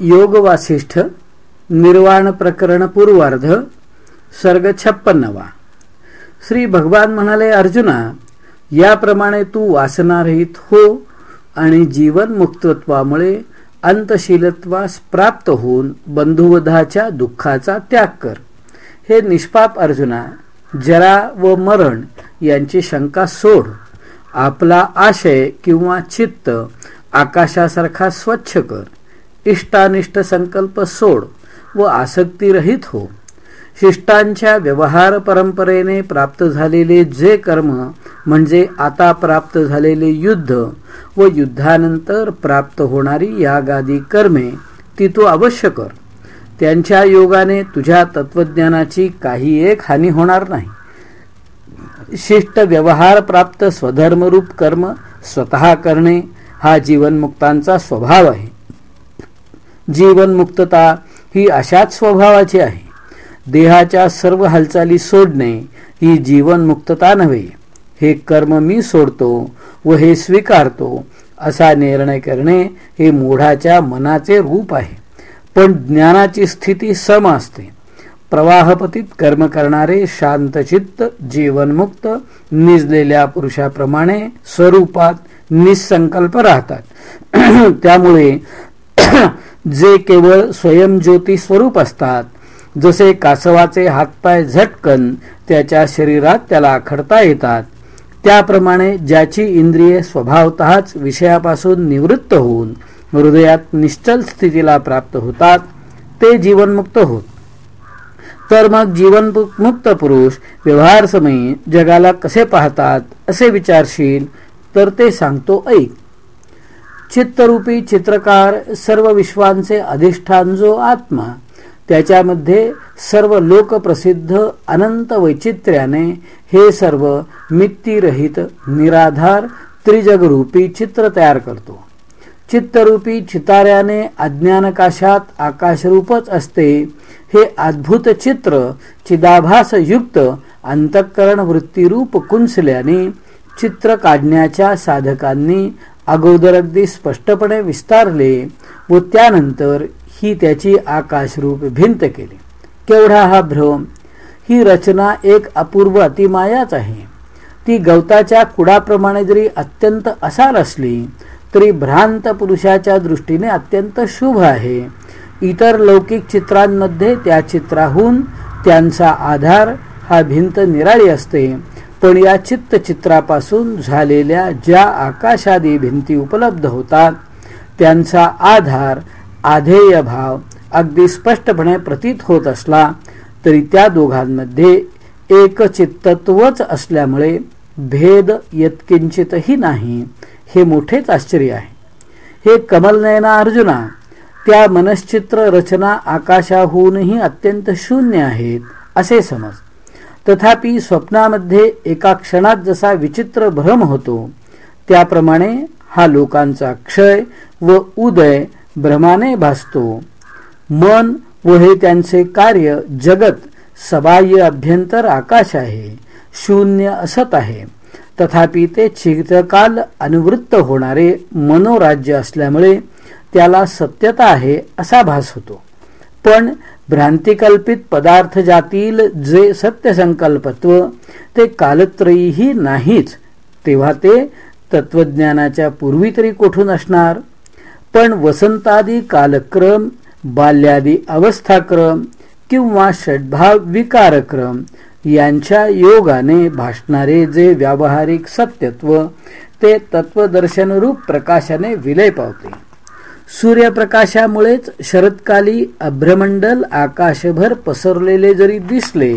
योग वासिष्ठ निर्वाण प्रकरण पूर्वार्ध सर्ग छप्पन्नवा. श्री भगवान म्हणाले अर्जुना याप्रमाणे तू वासनारहित हो आणि जीवन मुक्तत्वामुळे अंतशीलत्वास प्राप्त होऊन बंधुवधाच्या दुःखाचा त्याग कर. हे निष्पाप अर्जुना जरा व मरण यांची शंका सोड. आपला आशय किंवा चित्त आकाशासारखा स्वच्छ कर. इष्टानिष्ट संकल्प सोड व आसक्तीरहित हो. शिष्टांच्या व्यवहार परंपरेने प्राप्त झालेले जे कर्म म्हणजे आता प्राप्त झालेले युद्ध व युद्धानंतर प्राप्त होणारी यागादी कर्मे ती तू अवश्य कर. त्यांच्या योगाने तुझ्या तत्वज्ञानाची काही एक हानी होणार नाही. शिष्ट व्यवहार प्राप्त स्वधर्मरूप कर्म स्वतः करणे हा जीवनमुक्तांचा स्वभाव आहे. जीवनमुक्तता ही अशाच स्वभावाची आहे. देहाच्या सर्व हालचाली सोडणे ही जीवनमुक्तता नव्हे. हे कर्म मी सोडतो व हे स्वीकारतो असा निर्णय करणे हे मूढाच्या मनाचे रूप आहे. पण ज्ञानाची स्थिती सम असते. प्रवाहपतीत कर्म करणारे शांतचित्त जीवनमुक्त निजलेल्या पुरुषाप्रमाणे स्वरूपात निसंकल्प राहतात. त्यामुळे जे केवळ स्वयंज्योती स्वरूप असतात जसे कासवाचे हातपाय झटकन त्याच्या शरीरात त्याला खडता येतात त्याप्रमाणे ज्याची इंद्रिये स्वभावतःच विषयापासून निवृत्त होऊन हृदयात निश्चल स्थितीला प्राप्त होतात ते जीवनमुक्त होत. तर मग जीवनमुक्त पुरुष व्यवहार समयी जगाला कसे पाहतात असे विचारशील? तर ते सांगतो ऐक. चित्तरूपी चित्रकार सर्व विश्वांचे अधिष्ठान जो आत्मा त्याच्यामध्ये सर्व लोकप्रसिद्ध अनंत वैचित्र्याने हे सर्व मित्तीरहित निराधार त्रिजगरूपी चित्र तयार करतो. चित्तरूपी चिताऱ्याने अज्ञानकाशात आकाशरूपच असते. हे अद्भुत चित्र चिदाभास युक्त अंतःकरण वृत्तीरूप कुंसल्याने चित्र काढण्याच्या साधकांनी अगोदर अगदी स्पष्टपणे विस्तारले व त्यानंतर ही त्याची आकाशरूप भिंत केली. केवढा हा भ्रम? ही रचना एक अपूर्व अतिमायाच आहे. ती गवताच्या कुडाप्रमाणे जरी अत्यंत असार असली तरी भ्रांत पुरुषाच्या दृष्टीने अत्यंत शुभ आहे. इतर लौकिक चित्रांमध्ये त्या चित्राहून त्यांचा आधार हा भिंत निराळी असते. पण या चित्रापासून झालेल्या ज्या आकाशादी भिंती उपलब्ध होतात त्यांचा आधार आधेय भाव अगदी स्पष्टपणे प्रतीत होत असला तरी त्या दोघांमध्ये एकचित्तत्वच असल्यामुळे भेद यत्किंचितही नाही हे मोठेच आश्चर्य आहे. हे कमलनयना अर्जुना त्या मनश्चित्र रचना आकाशाहूनही अत्यंत शून्य आहेत असे समज तथापि स्वप्नामध्ये एका क्षणात जसा विचित्र भ्रम होतो त्याप्रमाणे हा लोकांचा क्षय व उदय भ्रमाने भासतो. मन व हे त्यांचे कार्य जगत सबाह्य अभ्यंतर आकाश आहे शून्य असत आहे. तथापि ते चिरकाल अनुवृत्त होणारे मनोराज्य असल्यामुळे त्याला सत्यता आहे असा भास होतो. पण भ्रांतिकल्पित पदार्थ जातील जे सत्यसंकल्पत्व ते कालत्रयीही नाहीच तेव्हा ते तत्वज्ञानाच्या पूर्वी तरी कोठून असणार? पण वसंतादी कालक्रम बाल्यादी अवस्थाक्रम किंवा षड्भाव विकारक्रम यांच्या योगाने भासणारे जे व्यावहारिक सत्यत्व ते तत्वदर्शनरूप प्रकाशाने विलय पावते. सूर्यप्रकाशामुळेच शरदकाली अभ्रमंडल आकाशभर पसरलेले जरी दिसले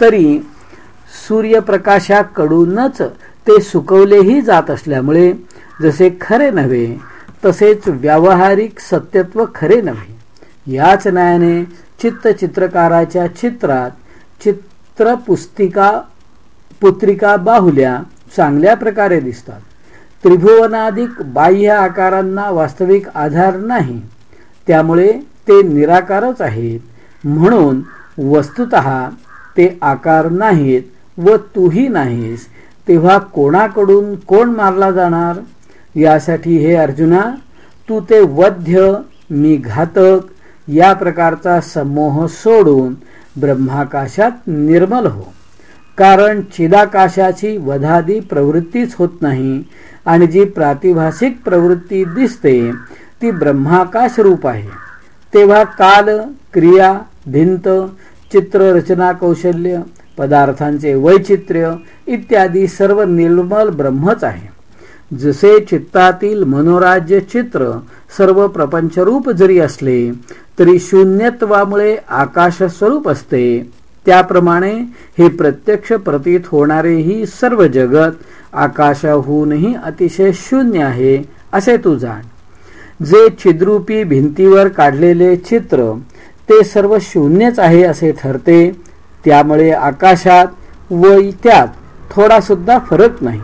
तरी सूर्यप्रकाशाकडूनच ते सुकवलेही जात असल्यामुळे जसे खरे नव्हे तसेच व्यावहारिक सत्यत्व खरे नव्हे. याच न्यायाने चित्तचित्रकाराच्या चित्रात चित्रपुस्तिका पुत्रिका बाहुल्या चांगल्या प्रकारे दिसतात. त्रिभुवनाधिक बाह्य आकारांना वास्तविक आधार नाही. त्यामुळे ते निराकारच आहेत. म्हणून वस्तुत ते आकार नाहीत व तूही नाहीस. तेव्हा कोणाकडून कोण मारला जाणार? यासाठी हे अर्जुना तू ते वध्य मी घातक या प्रकारचा समोह सोडून ब्रह्माकाशात निर्मल हो. कारण चिदाकाशाची वधादी प्रवृत्तीच होत नाही. आणि जी प्रातिभाषिक प्रवृत्ती दिसते ती ब्रह्माकाश रूप आहे. तेव्हा काल क्रिया भिंत चित्ररचना कौशल्य पदार्थांचे वैचित्र्य इत्यादी सर्व निर्मल ब्रह्मच आहे. जसे चित्तातील मनोराज्य चित्र सर्व प्रपंचरूप जरी असले तरी शून्यत्वामुळे आकाश स्वरूप असते. त्याप्रमाणे हे प्रत्यक्ष प्रतीत होणारेही सर्व जगत आकाशाहूनही अतिशय शून्य आहे असे तू जाण. जे छिद्रूपी भिंतीवर काढलेले चित्र ते सर्व शून्यच आहे असे ठरते त्यामुळे आकाशात व त्यात थोडा सुद्धा फरक नाही.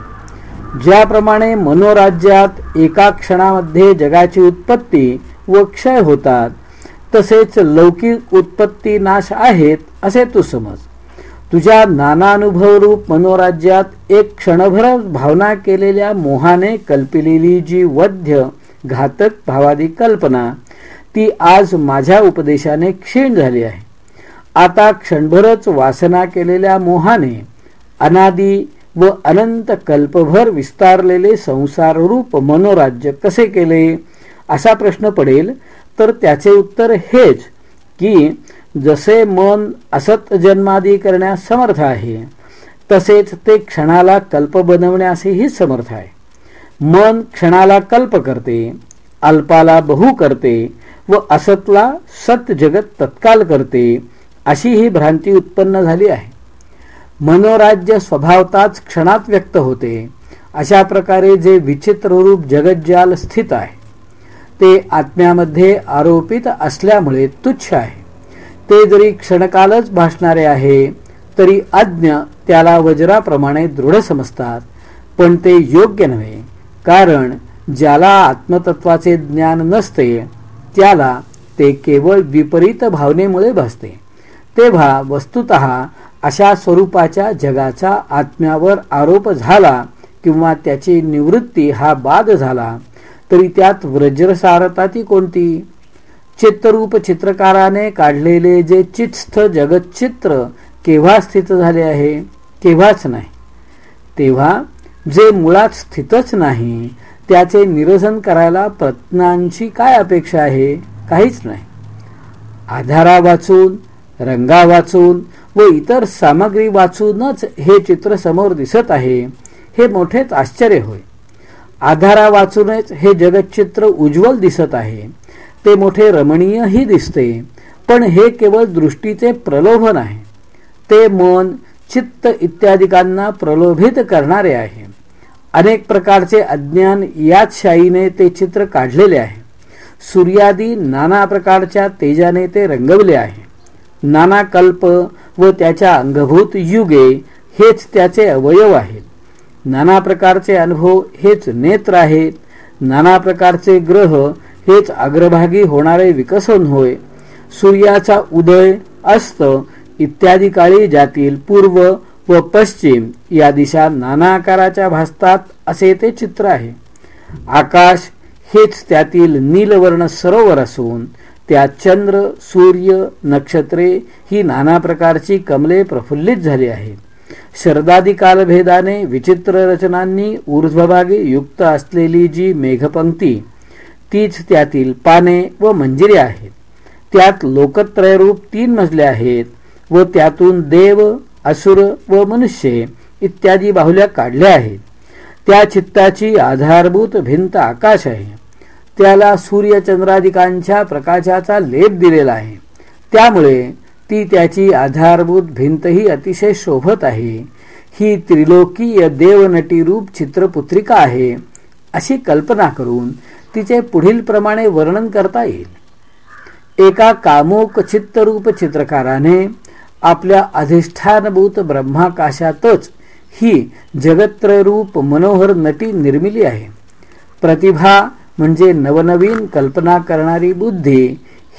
ज्याप्रमाणे मनोराज्यात एका क्षणामध्ये जगाची उत्पत्ती व क्षय होतात तसेच लौकिक उत्पत्ती नाश आहेत असे तू समज. तुझ्या नानानुभव रूप मनोराज्यात एक क्षणभर भावना केलेल्या मोहाने कल्पिलेली जी वध्य घातक भावादी कल्पना ती आज माझ्या उपदेशाने क्षीण झाली आहे. आता क्षणभरच वासना केलेल्या मोहाने अनादी व अनंत कल्पभर विस्तारलेले संसाररूप मनोराज्य कसे केले? असा प्रश्न पडेल तर त्याचे उत्तर हेच की जसे मन असत जन्मादी करण्यास समर्थ आहे तसेच ते क्षणाला कल्प बनवण्यासही समर्थ आहे. मन क्षणाला कल्प करते अल्पाला बहु करते व असतला सत जगत तत्काल करते अशी ही भ्रांती उत्पन्न झाली आहे. मनोराज्य स्वभावताच क्षणात व्यक्त होते अशा प्रकारे जे विचित्र रूप जगज्जाल स्थित आहे ते आत्म्यामध्ये आरोपित असल्यामुळे तुच्छ आहे. ते जरी क्षणकालच भासणारे आहे तरी अज्ञ त्याला वज्राप्रमाणे दृढ समजतात. पण ते योग्य नव्हे कारण ज्याला आत्मतत्वाचे ज्ञान नसते त्याला ते केवळ विपरीत भावनेमुळे भासते. तेव्हा वस्तुत अशा स्वरूपाच्या जगाचा आत्म्यावर आरोप झाला किंवा त्याची निवृत्ती हा बाद झाला तरी त्यात व्रज्रसारता ती कोणती? चित्तरूप चित्रकाराने काढलेले जे चित्स्थ जगच्चित्र केव्हा स्थित झाले आहे केव्हाच नाही. तेव्हा जे मुळात स्थितच नाही त्याचे निरसन करायला प्रत्नांची काय अपेक्षा आहे काहीच नाही. आधारा वाचून रंगा वाचून व इतर सामग्री वाचूनच हे चित्र समोर दिसत आहे हे मोठेच आश्चर्य होय. आधारा वाचूनच हे जगच्चित्र उज्ज्वल दिसत आहे ते मोठे रमणीयही दिसते पण हे केवळ दृष्टीचे प्रलोभन आहे. ते मन चित्त इत्यादिकांना प्रलोभित करणारे आहे. अनेक प्रकारचे अज्ञान याच शाईने ते चित्र काढलेले आहे. सूर्यादी नाना प्रकारच्या तेजाने ते रंगवले आहे. नाना कल्प व त्याच्या अंगभूत युगे हेच त्याचे अवयव आहेत. नाना प्रकारचे अनुभव हेच नेत्र आहेत. नाना प्रकारचे ग्रह हेच अग्रभागी होणारे विकसन होय. सूर्याचा उदय अस्त इत्यादी काळी ज्यातील पूर्व व पश्चिम या दिशा नाना आकाराच्या भासतात असे ते चित्र आहे. आकाश हेच त्यातील नीलवर्ण सरोवर असून त्यात चंद्र सूर्य नक्षत्रे ही नाना प्रकारची कमले प्रफुल्लित झाली आहेत शरदादी कालभेदाने विचित्र रचनांनी ऊर्ध्वभागी युक्त असलेली जी मेघपंक्ती तीच त्यातील पाने व मंजिरे आहेत. त्यात लोकत्रयरूप तीन मजले आहेत व त्यातून देव असुर व मनुष्य इत्यादी बाहुल्या काढल्या आहेत. त्या चित्ताची आधारभूत भिंत आकाश आहे. त्याला सूर्यचंद्रादिकांच्या प्रकाशाचा लेप दिलेला आहे. त्यामुळे ती त्याची आधारभूत भिंतही अतिशय शोभत आहे. ही त्रिलोकीय देवनटी रूप चित्रपुत्रिका आहे अशी कल्पना करून तिचे पुढील प्रमाणे वर्णन करता येईल. एका कामोक चित्तरूप चित्रकाराने आपल्या अधिष्ठानभूत ब्रह्माकाशातच ही जगत्ररूप मनोहर नटी निर्मिली आहे. प्रतिभा म्हणजे नवनवीन कल्पना करणारी बुद्धी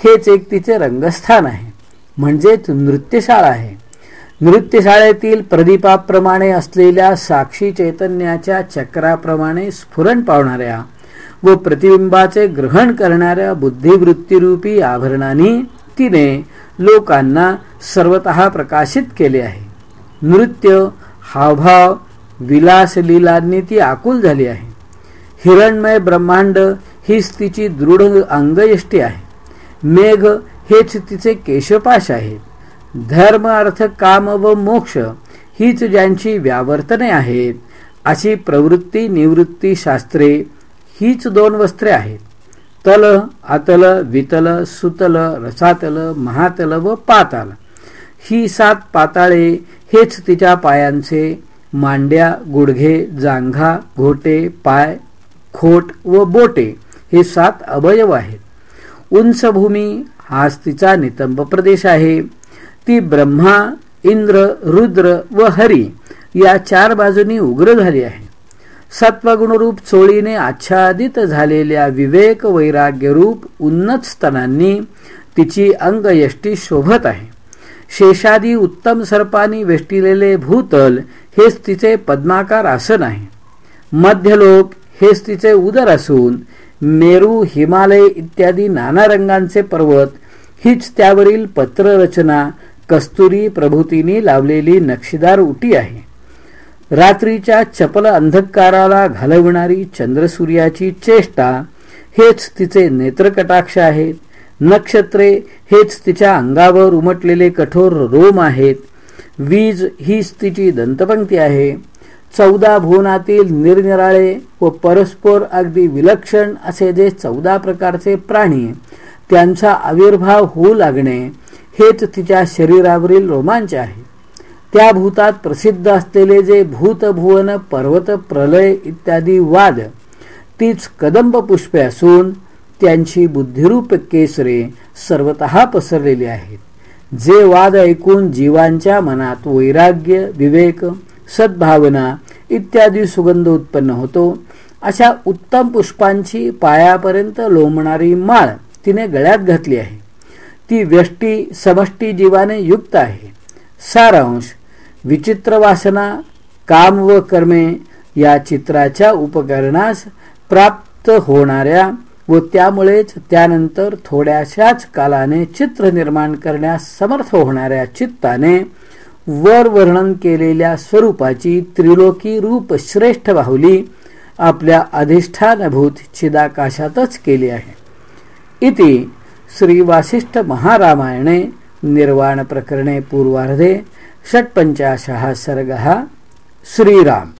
हेच एक तिचे रंगस्थान आहे. म्हणजेच नृत्यशाळा आहे. नृत्यशाळेतील प्रदीपाप्रमाणे असलेल्या साक्षी चैतन्याच्या चक्राप्रमाणे स्फुरण पावणाऱ्या व प्रतिबिंबाचे ग्रहण करणाऱ्या बुद्धिवृत्तीरूपी आभरणाने तिने लोकांना सर्वत प्रकाशित केले आहे. नृत्य हावभाव विलासलीलांनी ती आकुल झाली आहे. हिरणमय ब्रह्मांड हीच तिची दृढ अंगयष्टी आहे. मेघ हेच तिचे केशपाश आहे. धर्म अर्थ काम व मोक्ष हीच ज्यांची व्यावर्तने आहेत अशी प्रवृत्ती निवृत्ती शास्त्रे हीच दोन वस्त्रे आहेत. तल अतल वितल सुतल रसातल महातल व पाताल. ही सात पाताळे हेच तिच्या पायांचे मांड्या गुडघे जांघा घोटे पाय खोट व बोटे हे सात अवयव आहेत. उंच भूमी हाच तिचा नितंब प्रदेश आहे. ती ब्रह्मा इंद्र रुद्र व हरी या चार बाजूनी उग्र झाली आहे. सत्वगुणरूप चोळीने आच्छादित झालेल्या विवेक वैराग्यरूप उन्नत स्तनांनी तिची अंगयष्टी शोभत आहे. शेषादी उत्तम सर्पांनी वेष्टिलेले भूतल हेच तिचे पद्माकार आसन आहे. मध्यलोक हेच तिचे उदर असून मेरू हिमालय इत्यादी नाना रंगांचे पर्वत हीच त्यावरील पत्ररचना कस्तुरी प्रभूतीने लावलेली नक्षीदार उटी आहे. रात्रीच्या चपल अंधकाराला घालविणारी चंद्रसूर्याची चेष्टा हेच तिचे नेत्रकटाक्ष आहेत. नक्षत्रे हेच तिच्या अंगावर उमटलेले कठोर रोम आहेत. वीज हीच तिची दंतपंक्ती आहे. चौदा भुवनातील निरनिराळे व परस्पर अगदी विलक्षण असे जे चौदा प्रकारचे प्राणी त्यांचा आविर्भाव होऊ लागणे हेच तिच्या शरीरावरील रोमांच आहे. त्या भूतात प्रसिद्ध असलेले जे भूतभुवन पर्वत प्रलय इत्यादी वाद तीच कदंब पुष्पे असून त्यांची बुद्धिरूप केसरे सर्वत पसरलेली आहेत. जे वाद ऐकून जीवांच्या मनात वैराग्य विवेक सद्भावना इत्यादी सुगंध उत्पन्न होतो अशा उत्तम पुष्पांची पायापर्यंत लोंबणारी माळ तिने गळ्यात घातली आहे. ती व्यष्टी समष्टी जीवाने युक्त आहे. सारांश विचित्र वासना काम व कर्मे या चित्राच्या उपकरणास प्राप्त होणाऱ्या व त्यामुळेच त्यानंतर थोड्याशाच कालाने चित्र निर्माण करण्यास समर्थ होणाऱ्या चित्ताने वर वर्णन केलेल्या स्वरूपाची त्रिलोकी रूप श्रेष्ठ बाहुली आपल्या अधिष्ठानभूत छिदाकाशातच केली आहे. इति श्री वासिष्ठ महारामायणे निर्वाण प्रकरणे पूर्वार्धे षट्पञ्चाशः सर्गः श्रीराम।